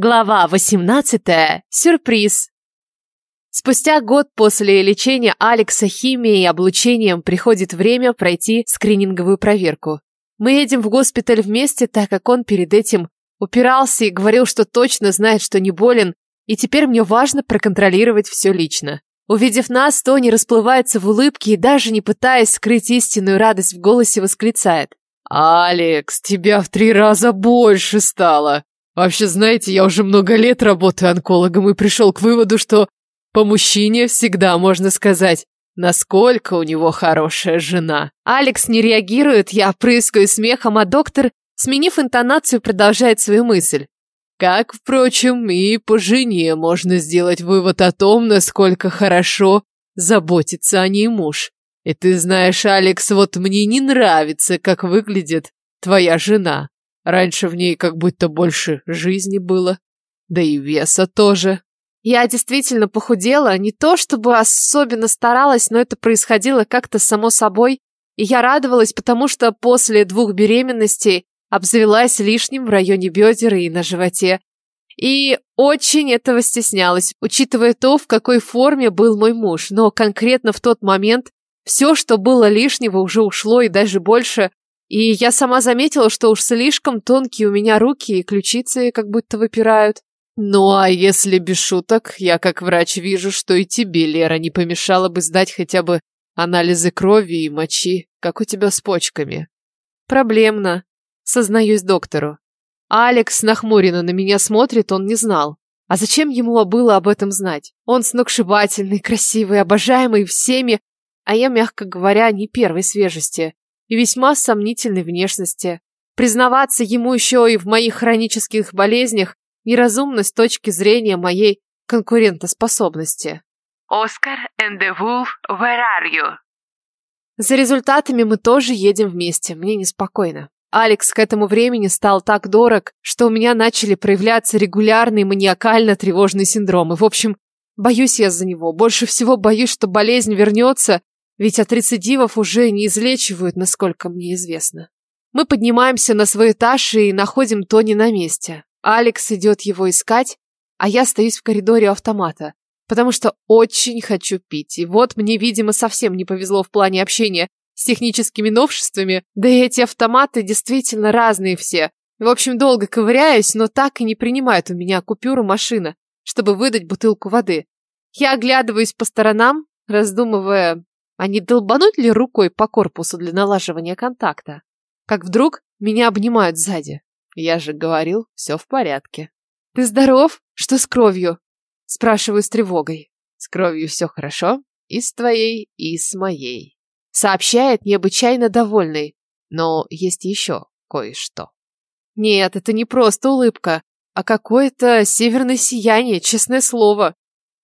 Глава 18. Сюрприз. Спустя год после лечения Алекса химией и облучением приходит время пройти скрининговую проверку. Мы едем в госпиталь вместе, так как он перед этим упирался и говорил, что точно знает, что не болен, и теперь мне важно проконтролировать все лично. Увидев нас, Тони расплывается в улыбке и даже не пытаясь скрыть истинную радость в голосе, восклицает. «Алекс, тебя в три раза больше стало!» Вообще, знаете, я уже много лет работаю онкологом и пришел к выводу, что по мужчине всегда можно сказать, насколько у него хорошая жена. Алекс не реагирует, я прыскаю смехом, а доктор, сменив интонацию, продолжает свою мысль. Как, впрочем, и по жене можно сделать вывод о том, насколько хорошо заботится о ней муж. И ты знаешь, Алекс, вот мне не нравится, как выглядит твоя жена. Раньше в ней как будто больше жизни было, да и веса тоже. Я действительно похудела, не то чтобы особенно старалась, но это происходило как-то само собой, и я радовалась, потому что после двух беременностей обзавелась лишним в районе бедер и на животе. И очень этого стеснялась, учитывая то, в какой форме был мой муж. Но конкретно в тот момент все, что было лишнего, уже ушло и даже больше. И я сама заметила, что уж слишком тонкие у меня руки и ключицы как будто выпирают. Ну а если без шуток, я как врач вижу, что и тебе, Лера, не помешало бы сдать хотя бы анализы крови и мочи, как у тебя с почками. Проблемно, сознаюсь доктору. Алекс нахмуренно на меня смотрит, он не знал. А зачем ему было об этом знать? Он сногсшибательный, красивый, обожаемый всеми, а я, мягко говоря, не первой свежести и весьма сомнительной внешности. Признаваться ему еще и в моих хронических болезнях неразумно с точки зрения моей конкурентоспособности. Оскар and the Wolf, where are you? За результатами мы тоже едем вместе, мне неспокойно. Алекс к этому времени стал так дорог, что у меня начали проявляться регулярные маниакально-тревожные синдромы. В общем, боюсь я за него. Больше всего боюсь, что болезнь вернется ведь от рецидивов уже не излечивают, насколько мне известно. Мы поднимаемся на свой этаж и находим Тони на месте. Алекс идет его искать, а я стоюсь в коридоре автомата, потому что очень хочу пить. И вот мне, видимо, совсем не повезло в плане общения с техническими новшествами, да и эти автоматы действительно разные все. В общем, долго ковыряюсь, но так и не принимает у меня купюру машина, чтобы выдать бутылку воды. Я оглядываюсь по сторонам, раздумывая, а не долбануть ли рукой по корпусу для налаживания контакта? Как вдруг меня обнимают сзади. Я же говорил, все в порядке. «Ты здоров? Что с кровью?» Спрашиваю с тревогой. «С кровью все хорошо. И с твоей, и с моей». Сообщает необычайно довольный. Но есть еще кое-что. Нет, это не просто улыбка, а какое-то северное сияние, честное слово.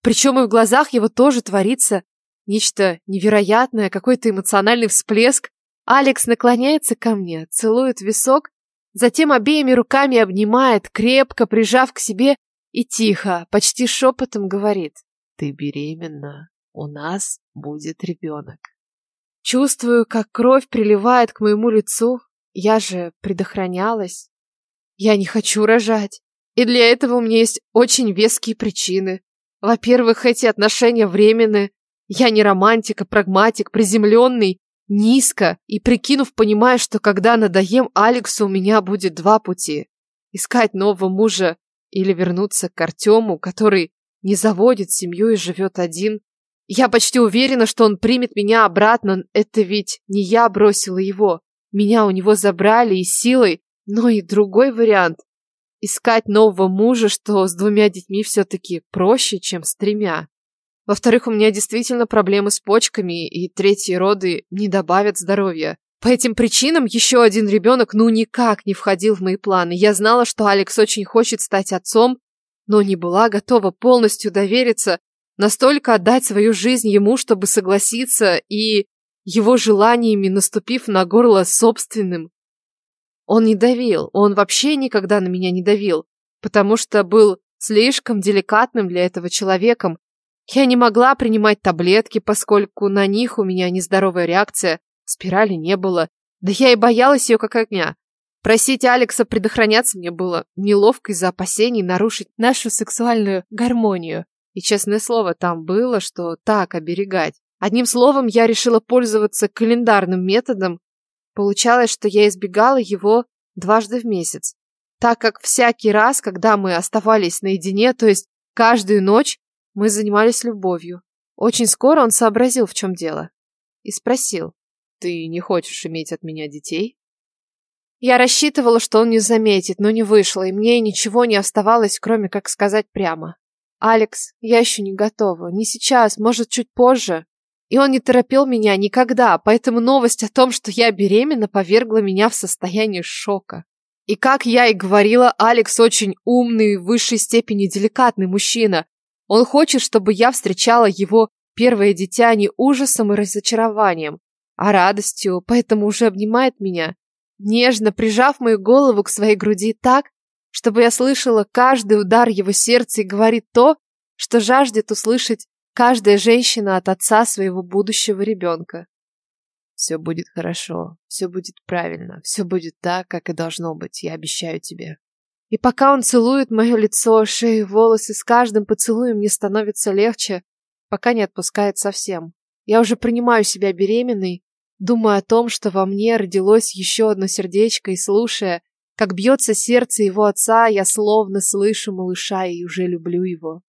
Причем и в глазах его тоже творится Нечто невероятное, какой-то эмоциональный всплеск. Алекс наклоняется ко мне, целует висок, затем обеими руками обнимает, крепко прижав к себе и тихо, почти шепотом говорит. «Ты беременна. У нас будет ребенок». Чувствую, как кровь приливает к моему лицу. Я же предохранялась. Я не хочу рожать. И для этого у меня есть очень веские причины. Во-первых, эти отношения временны, я не романтик, а прагматик, приземленный, низко, и прикинув, понимая, что когда надоем Алексу, у меня будет два пути. Искать нового мужа или вернуться к Артему, который не заводит семью и живет один. Я почти уверена, что он примет меня обратно, это ведь не я бросила его. Меня у него забрали и силой, но и другой вариант. Искать нового мужа, что с двумя детьми все-таки проще, чем с тремя. Во-вторых, у меня действительно проблемы с почками, и третьи роды не добавят здоровья. По этим причинам еще один ребенок ну никак не входил в мои планы. Я знала, что Алекс очень хочет стать отцом, но не была готова полностью довериться, настолько отдать свою жизнь ему, чтобы согласиться и его желаниями наступив на горло собственным. Он не давил, он вообще никогда на меня не давил, потому что был слишком деликатным для этого человеком, я не могла принимать таблетки, поскольку на них у меня нездоровая реакция, спирали не было. Да я и боялась ее как огня. Просить Алекса предохраняться мне было неловко из-за опасений нарушить нашу сексуальную гармонию. И, честное слово, там было, что так оберегать. Одним словом, я решила пользоваться календарным методом. Получалось, что я избегала его дважды в месяц. Так как всякий раз, когда мы оставались наедине, то есть каждую ночь, мы занимались любовью. Очень скоро он сообразил, в чем дело. И спросил, «Ты не хочешь иметь от меня детей?» Я рассчитывала, что он не заметит, но не вышло, и мне ничего не оставалось, кроме как сказать прямо. «Алекс, я еще не готова. Не сейчас, может, чуть позже». И он не торопил меня никогда, поэтому новость о том, что я беременна, повергла меня в состояние шока. И как я и говорила, Алекс очень умный, в высшей степени деликатный мужчина. Он хочет, чтобы я встречала его первое дитя не ужасом и разочарованием, а радостью, поэтому уже обнимает меня, нежно прижав мою голову к своей груди так, чтобы я слышала каждый удар его сердца и говорит то, что жаждет услышать каждая женщина от отца своего будущего ребенка. Все будет хорошо, все будет правильно, все будет так, как и должно быть, я обещаю тебе. И пока он целует мое лицо, шею, волосы, с каждым поцелуем мне становится легче, пока не отпускает совсем. Я уже принимаю себя беременной, думая о том, что во мне родилось еще одно сердечко, и слушая, как бьется сердце его отца, я словно слышу малыша и уже люблю его.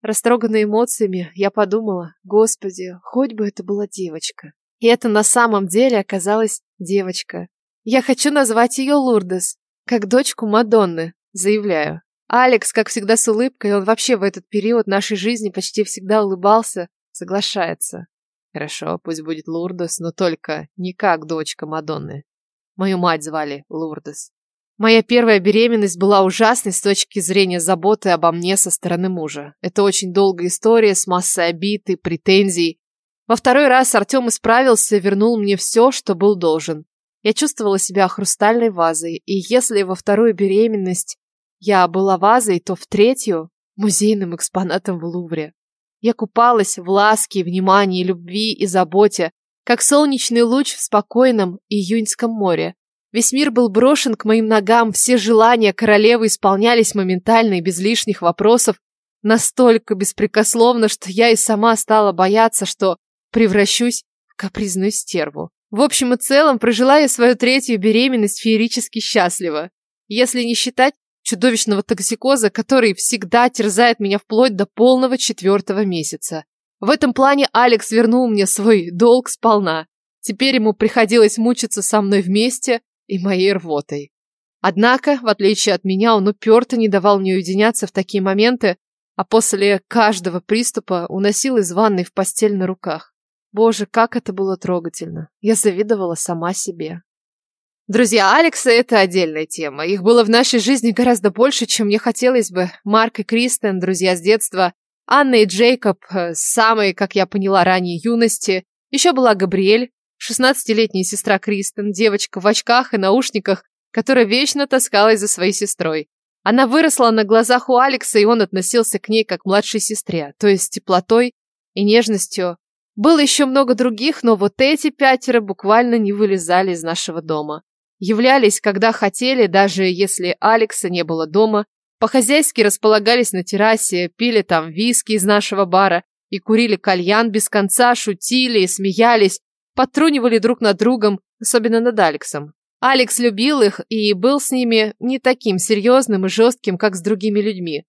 Растроганная эмоциями, я подумала, господи, хоть бы это была девочка. И это на самом деле оказалась девочка. Я хочу назвать ее Лурдес, как дочку Мадонны, заявляю. Алекс, как всегда с улыбкой, он вообще в этот период нашей жизни почти всегда улыбался, соглашается. Хорошо, пусть будет Лурдес, но только не как дочка Мадонны. Мою мать звали Лурдес. Моя первая беременность была ужасной с точки зрения заботы обо мне со стороны мужа. Это очень долгая история с массой обид и претензий. Во второй раз Артем исправился вернул мне все, что был должен. Я чувствовала себя хрустальной вазой, и если во вторую беременность я была вазой, то в третью – музейным экспонатом в Лувре. Я купалась в ласке, внимании, любви и заботе, как солнечный луч в спокойном июньском море. Весь мир был брошен к моим ногам, все желания королевы исполнялись моментально и без лишних вопросов, настолько беспрекословно, что я и сама стала бояться, что превращусь в капризную стерву. В общем и целом, прожила я свою третью беременность феерически счастливо. Если не считать чудовищного токсикоза, который всегда терзает меня вплоть до полного четвертого месяца. В этом плане Алекс вернул мне свой долг сполна. Теперь ему приходилось мучиться со мной вместе и моей рвотой. Однако, в отличие от меня, он уперто не давал мне уединяться в такие моменты, а после каждого приступа уносил из ванной в постель на руках. Боже, как это было трогательно. Я завидовала сама себе. Друзья Алекса – это отдельная тема. Их было в нашей жизни гораздо больше, чем мне хотелось бы. Марк и Кристен – друзья с детства. Анна и Джейкоб – самые, как я поняла, ранней юности. Еще была Габриэль, 16-летняя сестра Кристен, девочка в очках и наушниках, которая вечно таскалась за своей сестрой. Она выросла на глазах у Алекса, и он относился к ней как к младшей сестре, то есть с теплотой и нежностью, было еще много других, но вот эти пятеро буквально не вылезали из нашего дома. Являлись, когда хотели, даже если Алекса не было дома, по-хозяйски располагались на террасе, пили там виски из нашего бара и курили кальян без конца, шутили и смеялись, подтрунивали друг над другом, особенно над Алексом. Алекс любил их и был с ними не таким серьезным и жестким, как с другими людьми.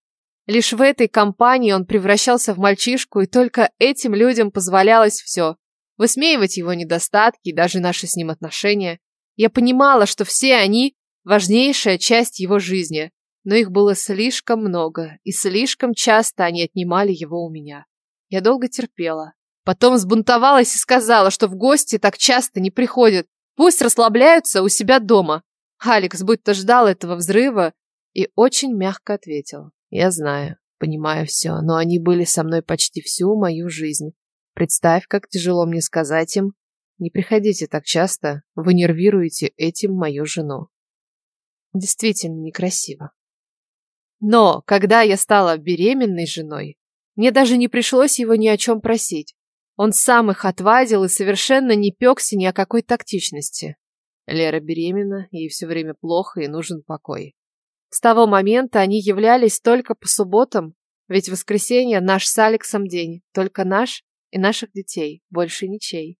Лишь в этой компании он превращался в мальчишку, и только этим людям позволялось все. Высмеивать его недостатки и даже наши с ним отношения. Я понимала, что все они – важнейшая часть его жизни, но их было слишком много, и слишком часто они отнимали его у меня. Я долго терпела. Потом сбунтовалась и сказала, что в гости так часто не приходят. Пусть расслабляются у себя дома. Алекс будто ждал этого взрыва и очень мягко ответил. Я знаю, понимаю все, но они были со мной почти всю мою жизнь. Представь, как тяжело мне сказать им, не приходите так часто, вы нервируете этим мою жену. Действительно некрасиво. Но, когда я стала беременной женой, мне даже не пришлось его ни о чем просить. Он сам их отвадил и совершенно не пекся ни о какой тактичности. Лера беременна, ей все время плохо и нужен покой. С того момента они являлись только по субботам, ведь воскресенье наш с Алексом день, только наш и наших детей, больше ничей.